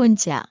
混讲。